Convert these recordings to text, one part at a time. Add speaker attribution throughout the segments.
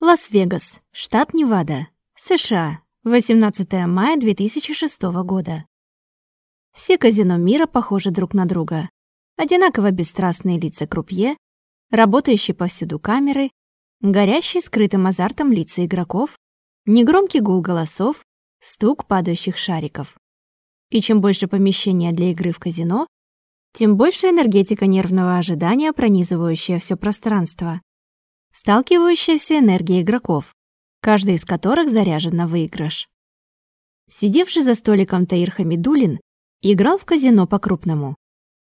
Speaker 1: Лас-Вегас, штат Невада, США, 18 мая 2006 года. Все казино мира похожи друг на друга. Одинаково бесстрастные лица крупье, работающие повсюду камеры, горящие скрытым азартом лица игроков, негромкий гул голосов, стук падающих шариков. И чем больше помещения для игры в казино, тем больше энергетика нервного ожидания, пронизывающая все пространство сталкивающаяся энергия игроков, каждый из которых заряжен на выигрыш. Сидевший за столиком Таир Хамидулин играл в казино по-крупному.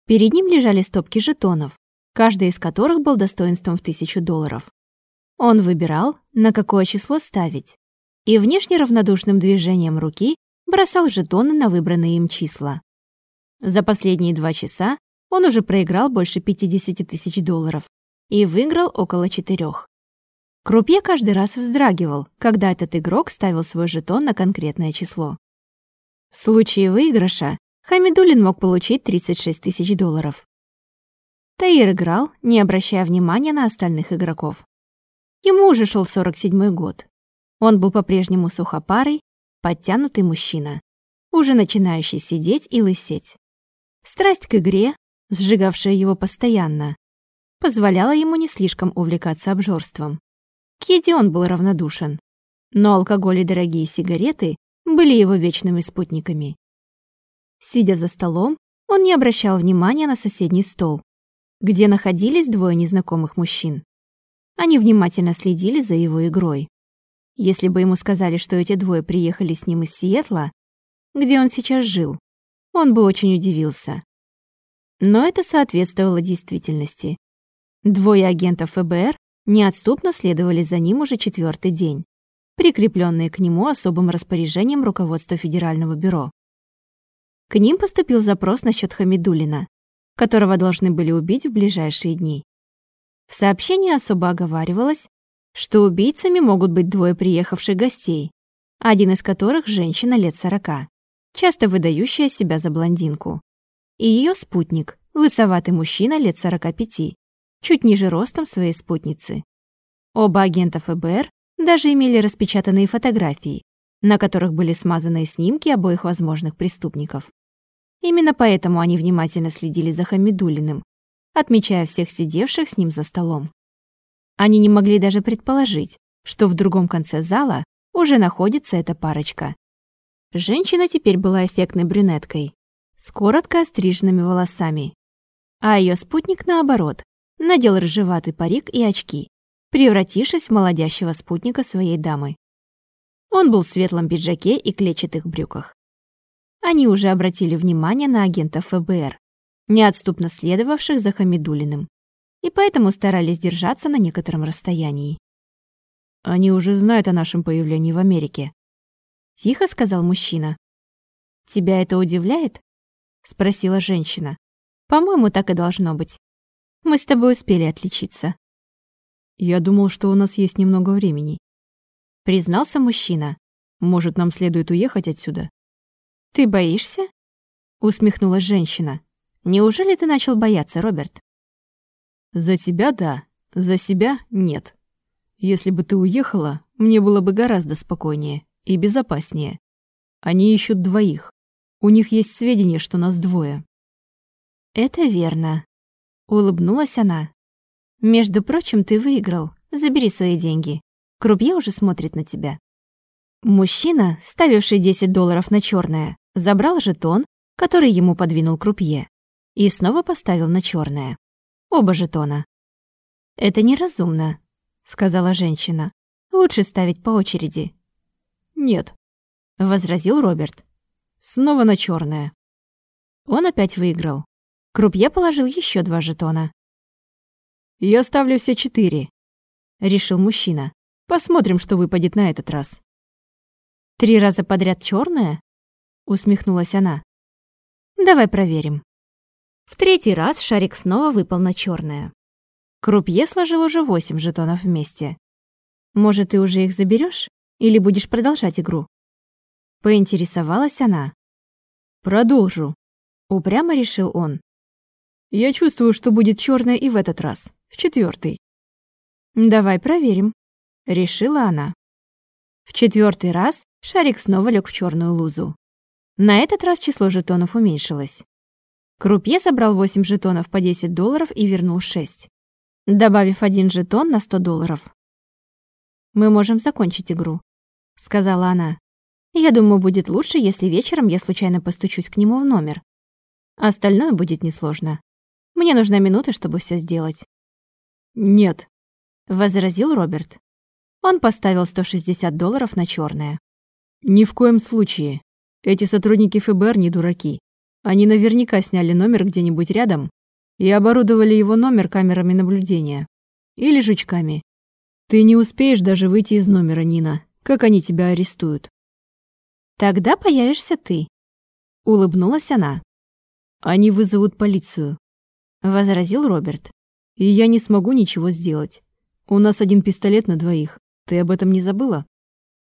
Speaker 1: Перед ним лежали стопки жетонов, каждый из которых был достоинством в тысячу долларов. Он выбирал, на какое число ставить, и внешне равнодушным движением руки бросал жетоны на выбранные им числа. За последние два часа он уже проиграл больше 50 тысяч долларов и выиграл около четырех. Крупье каждый раз вздрагивал, когда этот игрок ставил свой жетон на конкретное число. В случае выигрыша Хамидулин мог получить 36 тысяч долларов. Таир играл, не обращая внимания на остальных игроков. Ему уже шел 47-й год. Он был по-прежнему сухопарый, подтянутый мужчина, уже начинающий сидеть и лысеть. Страсть к игре, сжигавшая его постоянно, позволяла ему не слишком увлекаться обжорством. К еде он был равнодушен, но алкоголь и дорогие сигареты были его вечными спутниками. Сидя за столом, он не обращал внимания на соседний стол, где находились двое незнакомых мужчин. Они внимательно следили за его игрой. Если бы ему сказали, что эти двое приехали с ним из Сиэтла, где он сейчас жил, он бы очень удивился. Но это соответствовало действительности. Двое агентов ФБР неотступно следовали за ним уже четвертый день, прикрепленные к нему особым распоряжением руководства Федерального бюро. К ним поступил запрос насчет Хамидулина, которого должны были убить в ближайшие дни. В сообщении особо оговаривалось, что убийцами могут быть двое приехавших гостей, один из которых – женщина лет сорока, часто выдающая себя за блондинку, и ее спутник – лысоватый мужчина лет сорока пяти, чуть ниже ростом своей спутницы. Оба агента ФБР даже имели распечатанные фотографии, на которых были смазанные снимки обоих возможных преступников. Именно поэтому они внимательно следили за Хамидулиным, отмечая всех сидевших с ним за столом. Они не могли даже предположить, что в другом конце зала уже находится эта парочка. Женщина теперь была эффектной брюнеткой, с коротко остриженными волосами, а ее спутник, наоборот, надел рыжеватый парик и очки, превратившись в молодящего спутника своей дамы. Он был в светлом пиджаке и клетчатых брюках. Они уже обратили внимание на агентов ФБР, неотступно следовавших за Хамидулиным, и поэтому старались держаться на некотором расстоянии.
Speaker 2: «Они уже знают о нашем появлении в Америке», —
Speaker 1: тихо сказал мужчина. «Тебя это удивляет?» — спросила женщина. «По-моему, так и должно быть. Мы с тобой успели отличиться».
Speaker 2: «Я думал, что у нас есть немного времени», —
Speaker 1: признался мужчина.
Speaker 2: «Может, нам следует уехать отсюда?»
Speaker 1: «Ты боишься?» — усмехнулась женщина. «Неужели ты начал бояться, Роберт?»
Speaker 2: «За тебя — да, за себя — нет. Если бы ты уехала, мне было бы гораздо спокойнее и безопаснее. Они ищут двоих. У них есть сведения, что нас двое».
Speaker 1: «Это верно», Улыбнулась она. «Между прочим, ты выиграл. Забери свои деньги. Крупье уже смотрит на тебя». Мужчина, ставивший 10 долларов на черное, забрал жетон, который ему подвинул крупье, и снова поставил на черное. Оба жетона. «Это неразумно», — сказала женщина. «Лучше ставить по очереди».
Speaker 2: «Нет», —
Speaker 1: возразил Роберт.
Speaker 2: «Снова на черное.
Speaker 1: Он опять выиграл. Крупье положил еще два жетона.
Speaker 2: «Я ставлю все четыре», — решил мужчина. «Посмотрим, что выпадет на этот раз».
Speaker 1: «Три раза подряд черное?» — усмехнулась она. «Давай проверим». В третий раз шарик снова выпал на черное. Крупье сложил уже восемь жетонов вместе. «Может, ты уже их заберешь? Или будешь продолжать игру?» Поинтересовалась она.
Speaker 2: «Продолжу», —
Speaker 1: упрямо решил он.
Speaker 2: Я чувствую, что будет черное и в этот раз, в четвертый.
Speaker 1: Давай проверим, решила она. В четвертый раз шарик снова лег в черную лузу. На этот раз число жетонов уменьшилось. Крупье собрал 8 жетонов по 10 долларов и вернул 6, добавив один жетон на 100 долларов. «Мы можем закончить игру», — сказала она. «Я думаю, будет лучше, если вечером я случайно постучусь к нему в номер. Остальное будет несложно. Мне нужна минута, чтобы все сделать».
Speaker 2: «Нет», —
Speaker 1: возразил Роберт. Он поставил 160 долларов на черное.
Speaker 2: «Ни в коем случае. Эти сотрудники ФБР не дураки. Они наверняка сняли номер где-нибудь рядом и оборудовали его номер камерами наблюдения. Или жучками. Ты не успеешь даже выйти из номера, Нина. Как они тебя арестуют?
Speaker 1: Тогда появишься ты. Улыбнулась она.
Speaker 2: Они вызовут полицию.
Speaker 1: Возразил Роберт.
Speaker 2: И я не смогу ничего сделать. У нас один пистолет на двоих. Ты об этом не забыла?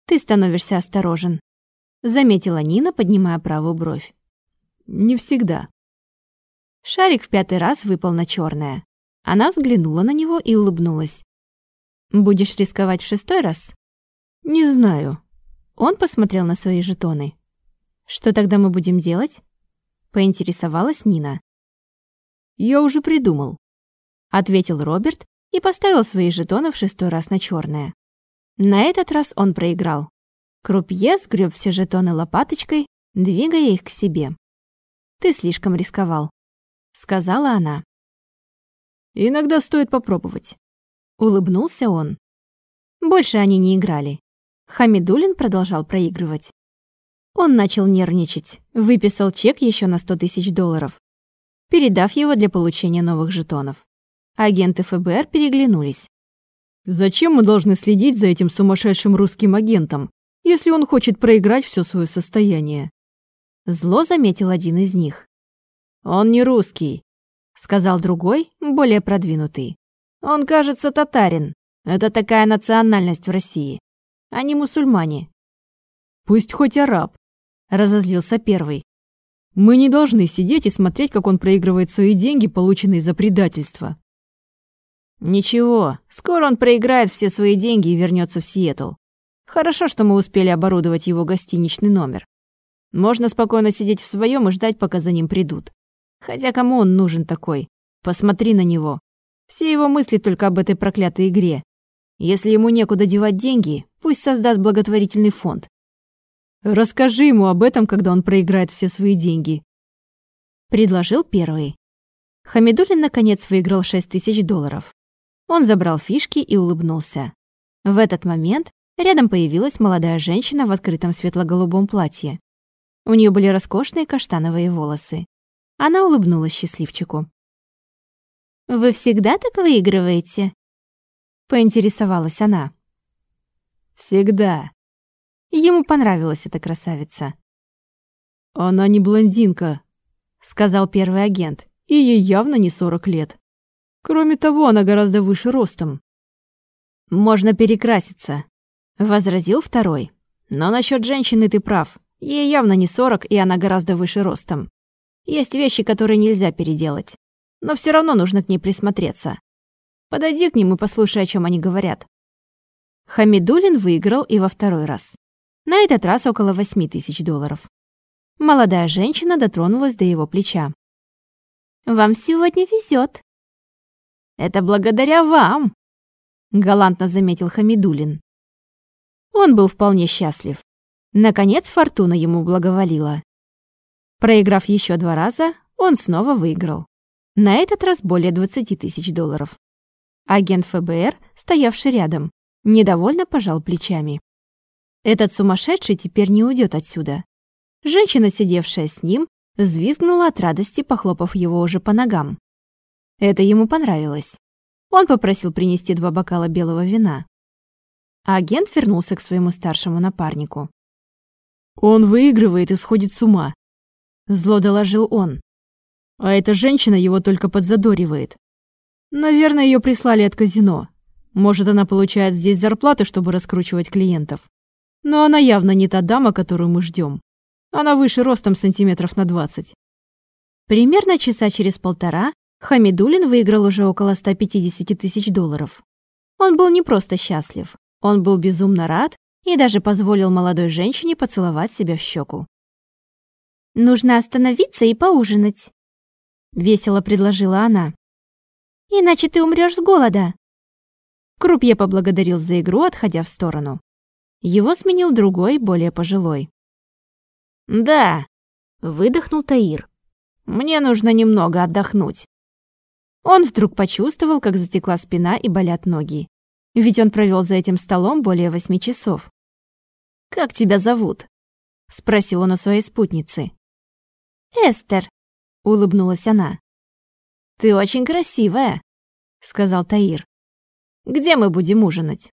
Speaker 1: Ты становишься осторожен. Заметила Нина, поднимая правую бровь.
Speaker 2: Не всегда.
Speaker 1: Шарик в пятый раз выпал на черное. Она взглянула на него и улыбнулась. «Будешь рисковать в шестой раз?»
Speaker 2: «Не знаю».
Speaker 1: Он посмотрел на свои жетоны. «Что тогда мы будем делать?» Поинтересовалась Нина.
Speaker 2: «Я уже придумал», —
Speaker 1: ответил Роберт и поставил свои жетоны в шестой раз на черное. На этот раз он проиграл. Крупье сгреб все жетоны лопаточкой, двигая их к себе. Ты слишком рисковал», — сказала она.
Speaker 2: «Иногда стоит попробовать», — улыбнулся он.
Speaker 1: Больше они не играли. Хамидулин продолжал проигрывать. Он начал нервничать, выписал чек еще на 100 тысяч долларов, передав его для получения новых жетонов. Агенты ФБР переглянулись.
Speaker 2: «Зачем мы должны следить за этим сумасшедшим русским агентом, если он хочет проиграть все свое состояние?»
Speaker 1: Зло заметил один из них.
Speaker 2: «Он не русский», —
Speaker 1: сказал другой, более продвинутый.
Speaker 2: «Он, кажется, татарин. Это такая национальность в России. Они мусульмане». «Пусть хоть араб», — разозлился первый. «Мы не должны сидеть и смотреть, как он проигрывает свои деньги, полученные за предательство».
Speaker 1: «Ничего, скоро он проиграет все свои деньги и вернется в Сиэтл. Хорошо, что мы успели оборудовать его гостиничный номер. Можно спокойно сидеть в своем и ждать, пока за ним придут. Хотя кому он нужен такой? Посмотри на него. Все его мысли только об этой проклятой игре. Если ему некуда девать деньги, пусть создаст благотворительный фонд.
Speaker 2: Расскажи ему об этом, когда он проиграет все свои деньги.
Speaker 1: Предложил первый. Хамидулин наконец выиграл 6 тысяч долларов. Он забрал фишки и улыбнулся. В этот момент рядом появилась молодая женщина в открытом светло-голубом платье. У нее были роскошные каштановые волосы. Она улыбнулась счастливчику. «Вы всегда так выигрываете?» Поинтересовалась она.
Speaker 2: «Всегда».
Speaker 1: Ему понравилась эта красавица.
Speaker 2: «Она не блондинка», — сказал первый агент, «и ей явно не сорок лет. Кроме того, она гораздо выше ростом».
Speaker 1: «Можно перекраситься», — возразил второй. «Но насчет женщины ты прав. Ей явно не 40, и она гораздо выше ростом. Есть вещи, которые нельзя переделать. Но все равно нужно к ней присмотреться. Подойди к ним и послушай, о чем они говорят. Хамидулин выиграл и во второй раз. На этот раз около 8 тысяч долларов. Молодая женщина дотронулась до его плеча. «Вам сегодня везет. «Это благодаря вам», — галантно заметил Хамидулин. Он был вполне счастлив. Наконец фортуна ему благоволила. Проиграв еще два раза, он снова выиграл. На этот раз более 20 тысяч долларов. Агент ФБР, стоявший рядом, недовольно пожал плечами. Этот сумасшедший теперь не уйдет отсюда. Женщина, сидевшая с ним, взвизгнула от радости, похлопав его уже по ногам. Это ему понравилось. Он попросил принести два бокала белого вина. агент вернулся к своему старшему напарнику.
Speaker 2: Он выигрывает и сходит с ума. Зло доложил он. А эта женщина его только подзадоривает. Наверное, ее прислали от казино. Может, она получает здесь зарплату, чтобы раскручивать клиентов. Но она явно не та дама, которую мы ждем. Она выше ростом сантиметров на 20.
Speaker 1: Примерно часа через полтора Хамидулин выиграл уже около 150 тысяч долларов. Он был не просто счастлив, Он был безумно рад и даже позволил молодой женщине поцеловать себя в щеку. «Нужно остановиться и поужинать», — весело предложила она. «Иначе ты умрешь с голода». Крупье поблагодарил за игру, отходя в сторону. Его сменил другой, более пожилой. «Да», — выдохнул Таир. «Мне нужно немного отдохнуть». Он вдруг почувствовал, как затекла спина и болят ноги. Ведь он провел за этим столом более восьми часов. «Как тебя зовут?» — спросил он у своей спутницы. «Эстер», — улыбнулась она. «Ты очень красивая», — сказал Таир. «Где мы будем ужинать?»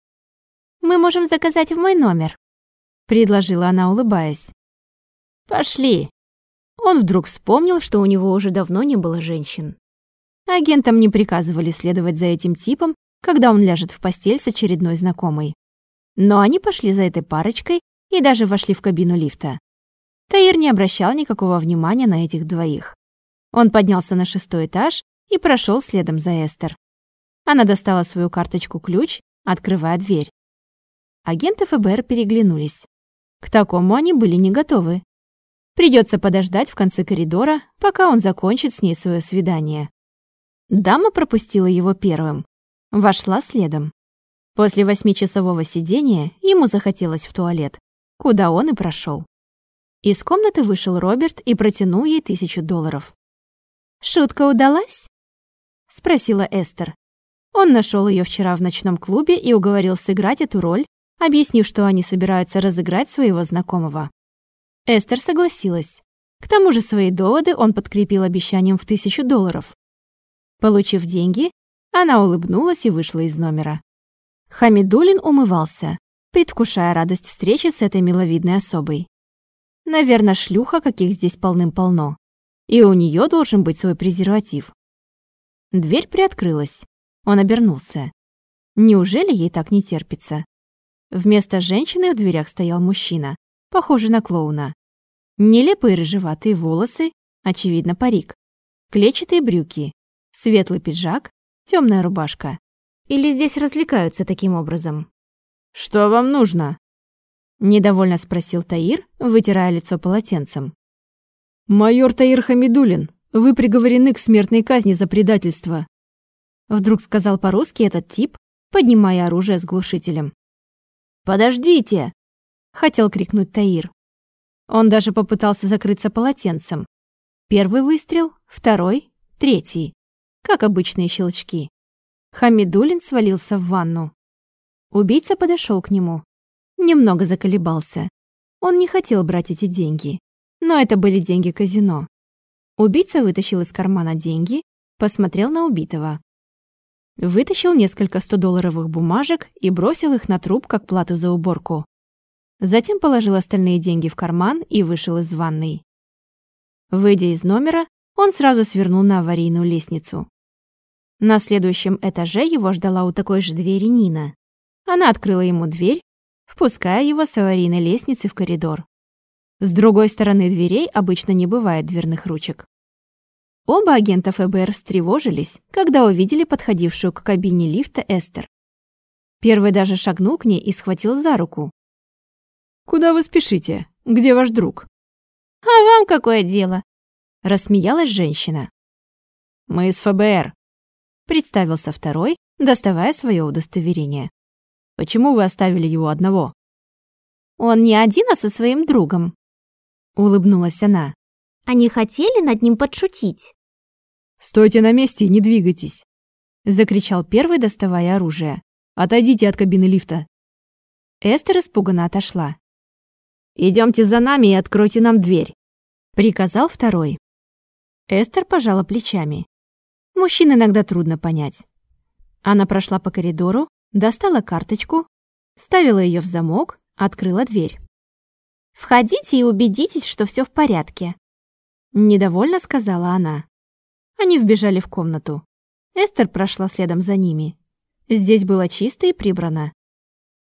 Speaker 1: «Мы можем заказать в мой номер», — предложила она, улыбаясь. «Пошли». Он вдруг вспомнил, что у него уже давно не было женщин. Агентам не приказывали следовать за этим типом, когда он ляжет в постель с очередной знакомой. Но они пошли за этой парочкой и даже вошли в кабину лифта. Таир не обращал никакого внимания на этих двоих. Он поднялся на шестой этаж и прошел следом за Эстер. Она достала свою карточку-ключ, открывая дверь. Агенты ФБР переглянулись. К такому они были не готовы. Придется подождать в конце коридора, пока он закончит с ней свое свидание. Дама пропустила его первым. Вошла следом. После восьмичасового сидения ему захотелось в туалет, куда он и прошел. Из комнаты вышел Роберт и протянул ей тысячу долларов. «Шутка удалась?» — спросила Эстер. Он нашел ее вчера в ночном клубе и уговорил сыграть эту роль, объяснив, что они собираются разыграть своего знакомого. Эстер согласилась. К тому же свои доводы он подкрепил обещанием в тысячу долларов. Получив деньги, она улыбнулась и вышла из номера. Хамидулин умывался, предвкушая радость встречи с этой миловидной особой. Наверное, шлюха, каких здесь полным-полно. И у нее должен быть свой презерватив. Дверь приоткрылась. Он обернулся. Неужели ей так не терпится? Вместо женщины в дверях стоял мужчина, похожий на клоуна. Нелепые рыжеватые волосы, очевидно, парик. Клетчатые брюки, светлый пиджак, темная рубашка. Или здесь развлекаются таким образом? «Что вам нужно?» Недовольно спросил Таир, вытирая лицо полотенцем.
Speaker 2: «Майор Таир Хамидулин, вы приговорены к смертной казни за предательство»,
Speaker 1: Вдруг сказал по-русски этот тип, поднимая оружие с глушителем. «Подождите!» — хотел крикнуть Таир. Он даже попытался закрыться полотенцем. Первый выстрел, второй, третий. Как обычные щелчки. Хамидулин свалился в ванну. Убийца подошел к нему. Немного заколебался. Он не хотел брать эти деньги. Но это были деньги казино. Убийца вытащил из кармана деньги, посмотрел на убитого. Вытащил несколько 100-долларовых бумажек и бросил их на труп как плату за уборку. Затем положил остальные деньги в карман и вышел из ванной. Выйдя из номера, он сразу свернул на аварийную лестницу. На следующем этаже его ждала у такой же двери Нина. Она открыла ему дверь, впуская его с аварийной лестницы в коридор. С другой стороны дверей обычно не бывает дверных ручек. Оба агента ФБР встревожились, когда увидели подходившую к кабине лифта Эстер. Первый даже шагнул к ней и схватил за руку.
Speaker 2: «Куда вы спешите? Где ваш друг?»
Speaker 1: «А вам какое дело?» – рассмеялась женщина.
Speaker 2: «Мы из ФБР», –
Speaker 1: представился второй, доставая свое удостоверение.
Speaker 2: «Почему вы оставили его одного?»
Speaker 1: «Он не один, а со своим другом», – улыбнулась она. «Они хотели над ним подшутить».
Speaker 2: «Стойте на месте и не двигайтесь!» — закричал первый, доставая оружие. «Отойдите от кабины лифта!»
Speaker 1: Эстер испуганно отошла.
Speaker 2: «Идемте за нами и откройте нам дверь!»
Speaker 1: — приказал второй. Эстер пожала плечами. Мужчин иногда трудно понять. Она прошла по коридору, достала карточку, ставила ее в замок, открыла дверь. «Входите и убедитесь, что все в порядке», — недовольно сказала она. Они вбежали в комнату. Эстер прошла следом за ними. Здесь было чисто и прибрано.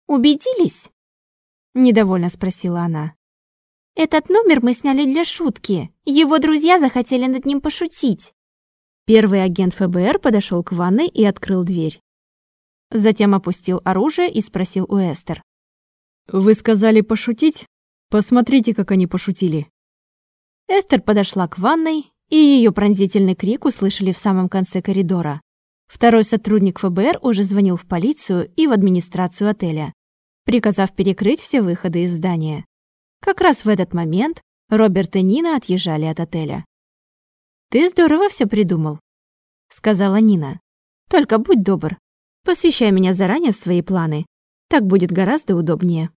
Speaker 1: «Убедились?» — недовольно спросила она. «Этот номер мы сняли для шутки. Его друзья захотели над ним пошутить». Первый агент ФБР подошел к ванной и открыл дверь. Затем опустил оружие и спросил у Эстер.
Speaker 2: «Вы сказали пошутить? Посмотрите, как они пошутили».
Speaker 1: Эстер подошла к ванной, и ее пронзительный крик услышали в самом конце коридора. Второй сотрудник ФБР уже звонил в полицию и в администрацию отеля, приказав перекрыть все выходы из здания. Как раз в этот момент Роберт и Нина отъезжали от отеля. «Ты здорово все придумал», — сказала Нина. «Только будь добр, посвящай меня заранее в свои планы. Так будет гораздо удобнее».